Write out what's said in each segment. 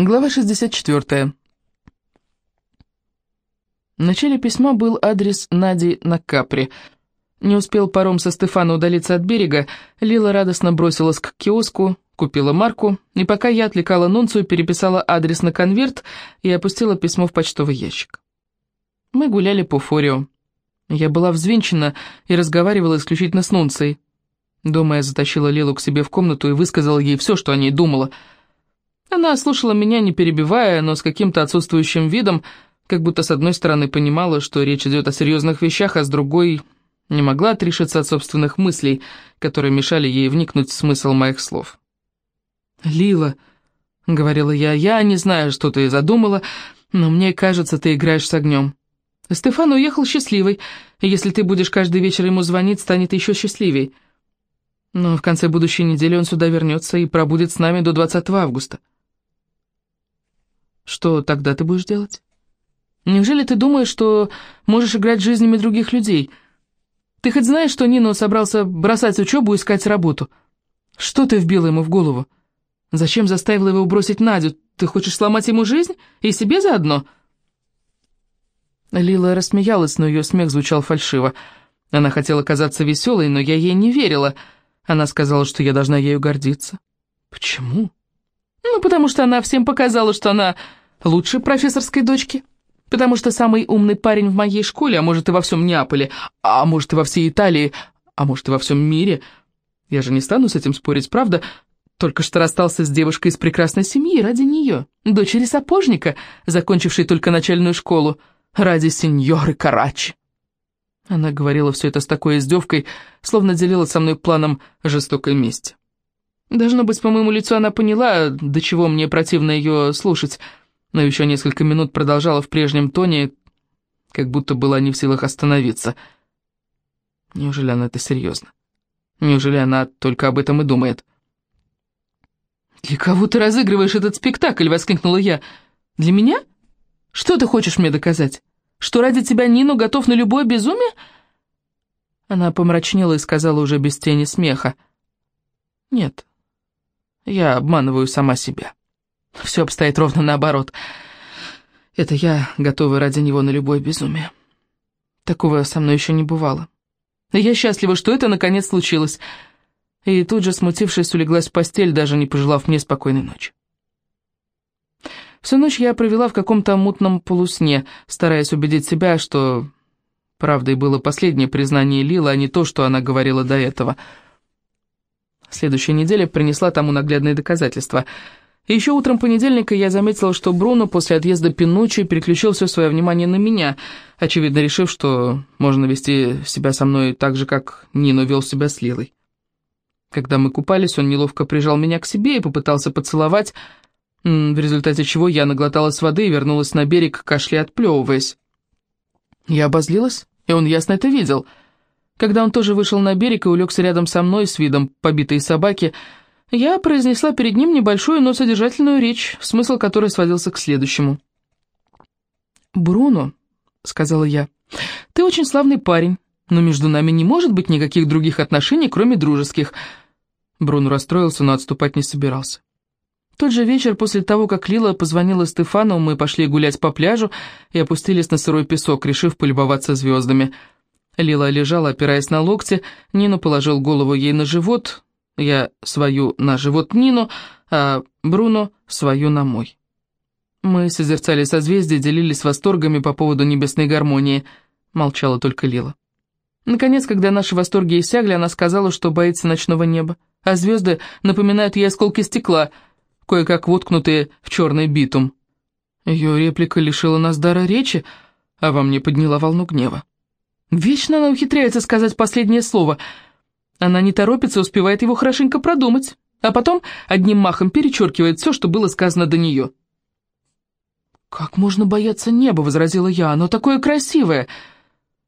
Глава 64. В начале письма был адрес Нади на Капри. Не успел паром со Стефана удалиться от берега, Лила радостно бросилась к киоску, купила марку, и пока я отвлекала Нунцию, переписала адрес на конверт и опустила письмо в почтовый ящик. Мы гуляли по Форио. Я была взвинчена и разговаривала исключительно с Нунцией. Дома я затащила Лилу к себе в комнату и высказала ей все, что о ней думала — она слушала меня, не перебивая, но с каким-то отсутствующим видом, как будто с одной стороны понимала, что речь идет о серьезных вещах, а с другой не могла отрешиться от собственных мыслей, которые мешали ей вникнуть в смысл моих слов. «Лила», — говорила я, — «я не знаю, что ты задумала, но мне кажется, ты играешь с огнем. Стефан уехал счастливый, и если ты будешь каждый вечер ему звонить, станет еще счастливей. Но в конце будущей недели он сюда вернется и пробудет с нами до 20 августа». Что тогда ты будешь делать? Неужели ты думаешь, что можешь играть жизнями других людей? Ты хоть знаешь, что Нино собрался бросать учебу и искать работу? Что ты вбила ему в голову? Зачем заставила его бросить Надю? Ты хочешь сломать ему жизнь? И себе заодно?» Лила рассмеялась, но ее смех звучал фальшиво. Она хотела казаться веселой, но я ей не верила. Она сказала, что я должна ею гордиться. «Почему?» «Ну, потому что она всем показала, что она лучше профессорской дочки. Потому что самый умный парень в моей школе, а может и во всем Неаполе, а может и во всей Италии, а может и во всем мире. Я же не стану с этим спорить, правда? Только что расстался с девушкой из прекрасной семьи ради нее, дочери сапожника, закончившей только начальную школу, ради сеньоры Карачи. Она говорила все это с такой издевкой, словно делила со мной планом жестокой мести. Должно быть, по моему лицу она поняла, до чего мне противно ее слушать, но еще несколько минут продолжала в прежнем тоне, как будто была не в силах остановиться. Неужели она это серьезно? Неужели она только об этом и думает? «Для кого ты разыгрываешь этот спектакль?» — воскликнула я. «Для меня? Что ты хочешь мне доказать? Что ради тебя Нину готов на любое безумие?» Она помрачнела и сказала уже без тени смеха. «Нет, я обманываю сама себя». Все обстоит ровно наоборот. Это я готова ради него на любое безумие. Такого со мной еще не бывало. я счастлива, что это наконец случилось. И тут же, смутившись, улеглась в постель, даже не пожелав мне спокойной ночи. Всю ночь я провела в каком-то мутном полусне, стараясь убедить себя, что правдой было последнее признание Лилы, а не то, что она говорила до этого. Следующая неделя принесла тому наглядные доказательства — еще утром понедельника я заметила, что Бруно после отъезда Пинуччи переключил все свое внимание на меня, очевидно решив, что можно вести себя со мной так же, как Нино вел себя с Лилой. Когда мы купались, он неловко прижал меня к себе и попытался поцеловать, в результате чего я наглоталась воды и вернулась на берег, кашля отплевываясь. Я обозлилась, и он ясно это видел. Когда он тоже вышел на берег и улегся рядом со мной с видом побитой собаки, я произнесла перед ним небольшую, но содержательную речь, смысл которой сводился к следующему. «Бруно», — сказала я, — «ты очень славный парень, но между нами не может быть никаких других отношений, кроме дружеских». Бруно расстроился, но отступать не собирался. Тот же вечер после того, как Лила позвонила Стефану, мы пошли гулять по пляжу и опустились на сырой песок, решив полюбоваться звездами. Лила лежала, опираясь на локти, Нину положил голову ей на живот, я свою на живот Нину, а Бруно свою на мой. Мы созерцали созвездия, делились восторгами по поводу небесной гармонии. Молчала только Лила. Наконец, когда наши восторги иссягли, она сказала, что боится ночного неба, а звезды напоминают ей осколки стекла, кое-как воткнутые в черный битум. Ее реплика лишила нас дара речи, а во мне подняла волну гнева. Вечно она ухитряется сказать последнее слово — она не торопится, успевает его хорошенько продумать, а потом одним махом перечеркивает все, что было сказано до нее. «Как можно бояться неба?» — возразила я. «Оно такое красивое!»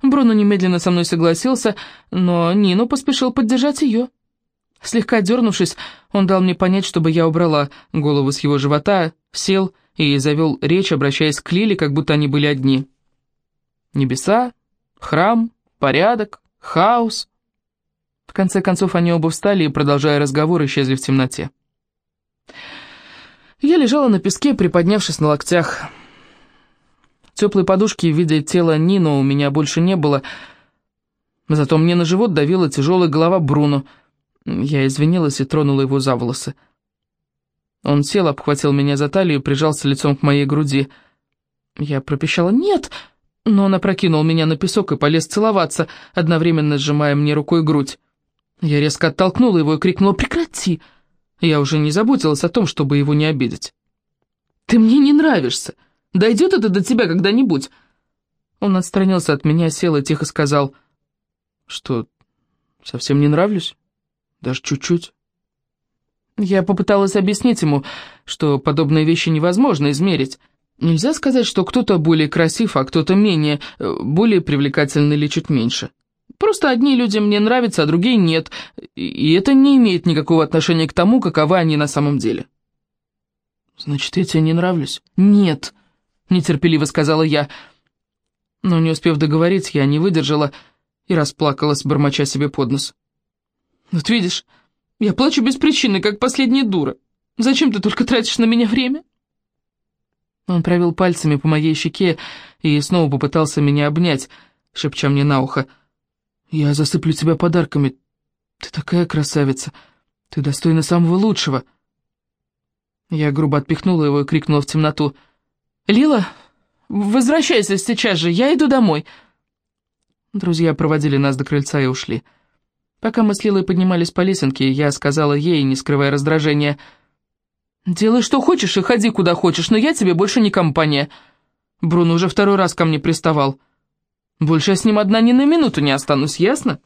Бруно немедленно со мной согласился, но Нину поспешил поддержать ее. Слегка дернувшись, он дал мне понять, чтобы я убрала голову с его живота, сел и завел речь, обращаясь к Лиле, как будто они были одни. Небеса, храм, порядок, хаос. В конце концов, они оба встали и, продолжая разговор, исчезли в темноте. Я лежала на песке, приподнявшись на локтях. Теплой подушки в виде тела Нино у меня больше не было, зато мне на живот давила тяжелая голова Бруно. Я извинилась и тронула его за волосы. Он сел, обхватил меня за талию и прижался лицом к моей груди. Я пропищала «Нет!», но он опрокинул меня на песок и полез целоваться, одновременно сжимая мне рукой грудь. Я резко оттолкнула его и крикнула «Прекрати!». Я уже не заботилась о том, чтобы его не обидеть. «Ты мне не нравишься! Дойдет это до тебя когда-нибудь?» Он отстранился от меня, сел и тихо сказал «Что, совсем не нравлюсь? Даже чуть-чуть?» Я попыталась объяснить ему, что подобные вещи невозможно измерить. Нельзя сказать, что кто-то более красив, а кто-то менее, более привлекательный или чуть меньше. Просто одни люди мне нравятся, а другие нет, и это не имеет никакого отношения к тому, каковы они на самом деле. «Значит, я тебе не нравлюсь?» «Нет», — нетерпеливо сказала я. Но не успев договорить, я не выдержала и расплакалась, бормоча себе под нос. «Вот видишь, я плачу без причины, как последняя дура. Зачем ты только тратишь на меня время?» Он провел пальцами по моей щеке и снова попытался меня обнять, шепча мне на ухо — я засыплю тебя подарками. Ты такая красавица. Ты достойна самого лучшего. Я грубо отпихнула его и крикнула в темноту. «Лила, возвращайся сейчас же, я иду домой». Друзья проводили нас до крыльца и ушли. Пока мы с Лилой поднимались по лесенке, я сказала ей, не скрывая раздражения, «Делай, что хочешь, и ходи, куда хочешь, но я тебе больше не компания». Бруно уже второй раз ко мне приставал. Больше я с ним одна ни на минуту не останусь, ясно?»